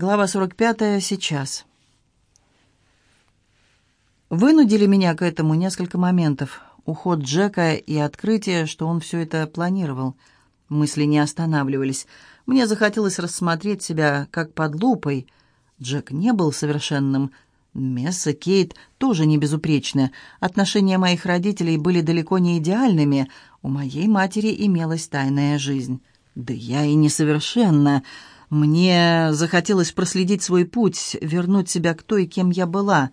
Глава 45 сейчас. Вынудили меня к этому несколько моментов. Уход Джека и открытие, что он все это планировал. Мысли не останавливались. Мне захотелось рассмотреть себя как под лупой. Джек не был совершенным. Месса, Кейт тоже не безупречны. Отношения моих родителей были далеко не идеальными. У моей матери имелась тайная жизнь. Да я и несовершенна. Мне захотелось проследить свой путь, вернуть себя к той, кем я была.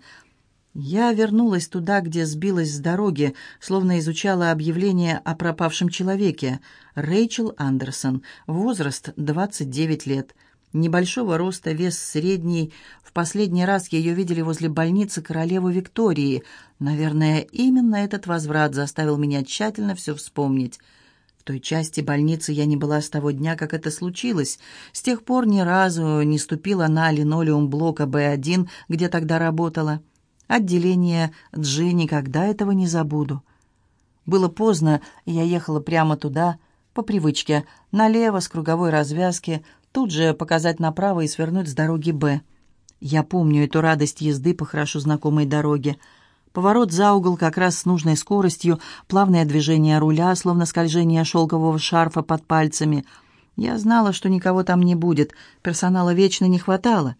Я вернулась туда, где сбилась с дороги, словно изучала объявление о пропавшем человеке. Рэйчел Андерсон, возраст 29 лет. Небольшого роста, вес средний. В последний раз ее видели возле больницы королевы Виктории. Наверное, именно этот возврат заставил меня тщательно все вспомнить той части больницы я не была с того дня, как это случилось. С тех пор ни разу не ступила на линолеум блока Б1, где тогда работала. Отделение Джи никогда этого не забуду. Было поздно, и я ехала прямо туда, по привычке, налево, с круговой развязки, тут же показать направо и свернуть с дороги Б. Я помню эту радость езды по хорошо знакомой дороге — Поворот за угол как раз с нужной скоростью, плавное движение руля, словно скольжение шелкового шарфа под пальцами. Я знала, что никого там не будет, персонала вечно не хватало.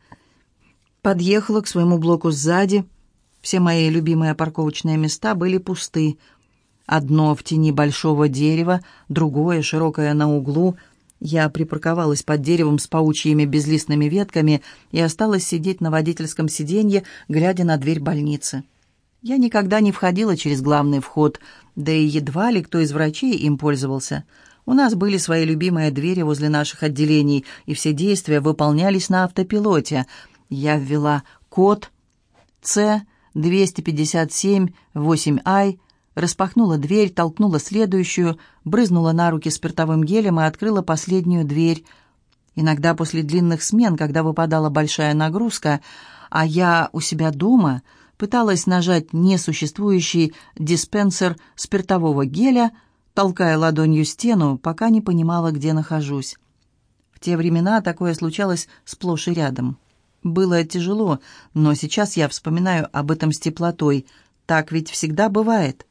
Подъехала к своему блоку сзади. Все мои любимые парковочные места были пусты. Одно в тени большого дерева, другое, широкое на углу. Я припарковалась под деревом с паучьими безлистными ветками и осталась сидеть на водительском сиденье, глядя на дверь больницы. Я никогда не входила через главный вход, да и едва ли кто из врачей им пользовался. У нас были свои любимые двери возле наших отделений, и все действия выполнялись на автопилоте. Я ввела код C257-8I, распахнула дверь, толкнула следующую, брызнула на руки спиртовым гелем и открыла последнюю дверь. Иногда после длинных смен, когда выпадала большая нагрузка, а я у себя дома — пыталась нажать несуществующий диспенсер спиртового геля, толкая ладонью стену, пока не понимала, где нахожусь. В те времена такое случалось сплошь и рядом. Было тяжело, но сейчас я вспоминаю об этом с теплотой. Так ведь всегда бывает.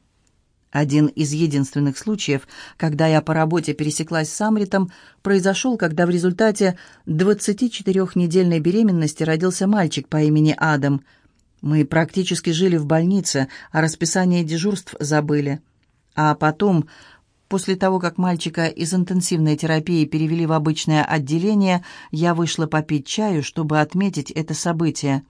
Один из единственных случаев, когда я по работе пересеклась с Амритом, произошел, когда в результате 24-недельной беременности родился мальчик по имени Адам – мы практически жили в больнице, а расписание дежурств забыли. А потом, после того, как мальчика из интенсивной терапии перевели в обычное отделение, я вышла попить чаю, чтобы отметить это событие.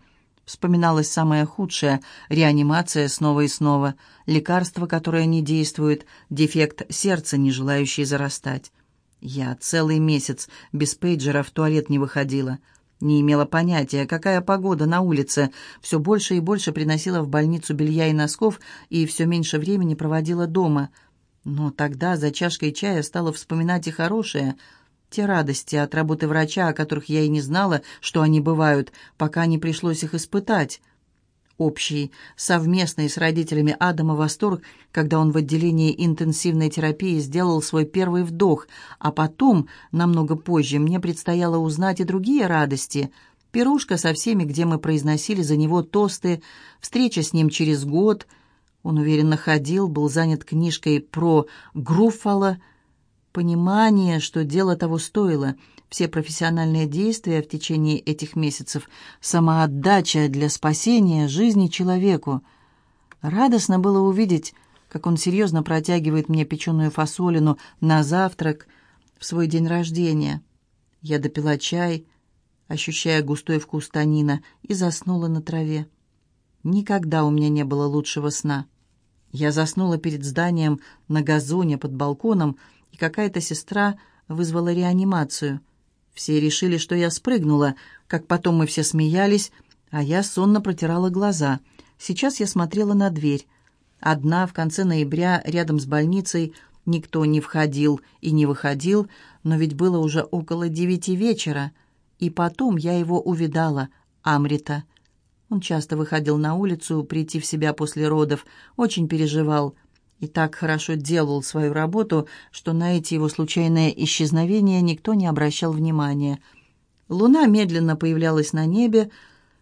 Вспоминалось самое худшее – реанимация снова и снова, лекарство, которое не действует, дефект сердца, не желающий зарастать. Я целый месяц без пейджера в туалет не выходила – не имела понятия, какая погода на улице, все больше и больше приносила в больницу белья и носков и все меньше времени проводила дома. Но тогда за чашкой чая стала вспоминать и хорошее, те радости от работы врача, о которых я и не знала, что они бывают, пока не пришлось их испытать общий, совместный с родителями Адама восторг, когда он в отделении интенсивной терапии сделал свой первый вдох, а потом, намного позже, мне предстояло узнать и другие радости. Пирушка со всеми, где мы произносили за него тосты, встреча с ним через год. Он уверенно ходил, был занят книжкой про Груффало, понимание, что дело того стоило — все профессиональные действия в течение этих месяцев, самоотдача для спасения жизни человеку. Радостно было увидеть, как он серьезно протягивает мне печеную фасолину на завтрак в свой день рождения. Я допила чай, ощущая густой вкус танина, и заснула на траве. Никогда у меня не было лучшего сна. Я заснула перед зданием на газоне под балконом, и какая-то сестра вызвала реанимацию — все решили, что я спрыгнула, как потом мы все смеялись, а я сонно протирала глаза. Сейчас я смотрела на дверь. Одна в конце ноября рядом с больницей никто не входил и не выходил, но ведь было уже около девяти вечера. И потом я его увидала, Амрита. Он часто выходил на улицу прийти в себя после родов, очень переживал и так хорошо делал свою работу, что на эти его случайные исчезновения никто не обращал внимания. Луна медленно появлялась на небе,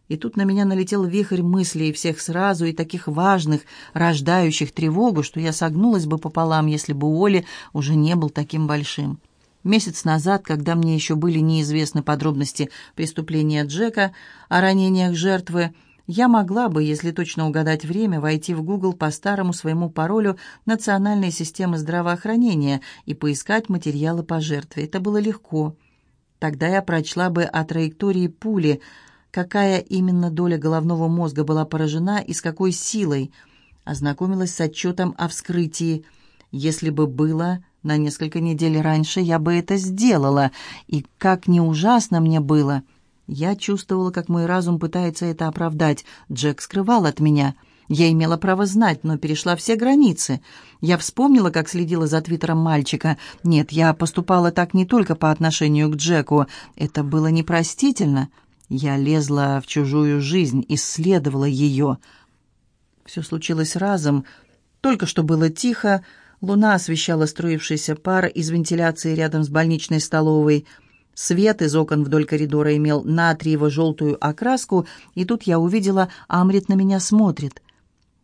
и тут на меня налетел вихрь мыслей всех сразу и таких важных, рождающих тревогу, что я согнулась бы пополам, если бы Оли уже не был таким большим. Месяц назад, когда мне еще были неизвестны подробности преступления Джека о ранениях жертвы, я могла бы, если точно угадать время, войти в Google по старому своему паролю Национальной системы здравоохранения и поискать материалы по жертве. Это было легко. Тогда я прочла бы о траектории пули, какая именно доля головного мозга была поражена и с какой силой. Ознакомилась с отчетом о вскрытии. Если бы было на несколько недель раньше, я бы это сделала. И как не ужасно мне было. Я чувствовала, как мой разум пытается это оправдать. Джек скрывал от меня. Я имела право знать, но перешла все границы. Я вспомнила, как следила за твиттером мальчика. Нет, я поступала так не только по отношению к Джеку. Это было непростительно. Я лезла в чужую жизнь, исследовала ее. Все случилось разом. Только что было тихо, луна освещала струившийся пар из вентиляции рядом с больничной столовой — Свет из окон вдоль коридора имел натриево-желтую окраску, и тут я увидела, Амрит на меня смотрит.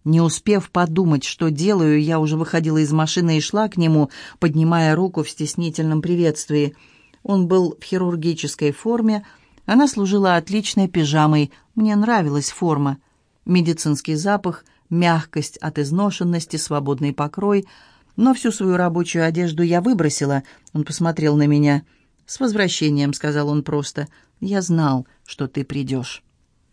Не успев подумать, что делаю, я уже выходила из машины и шла к нему, поднимая руку в стеснительном приветствии. Он был в хирургической форме, она служила отличной пижамой, мне нравилась форма. Медицинский запах, мягкость от изношенности, свободный покрой. Но всю свою рабочую одежду я выбросила. Он посмотрел на меня — «С возвращением», — сказал он просто. «Я знал, что ты придешь».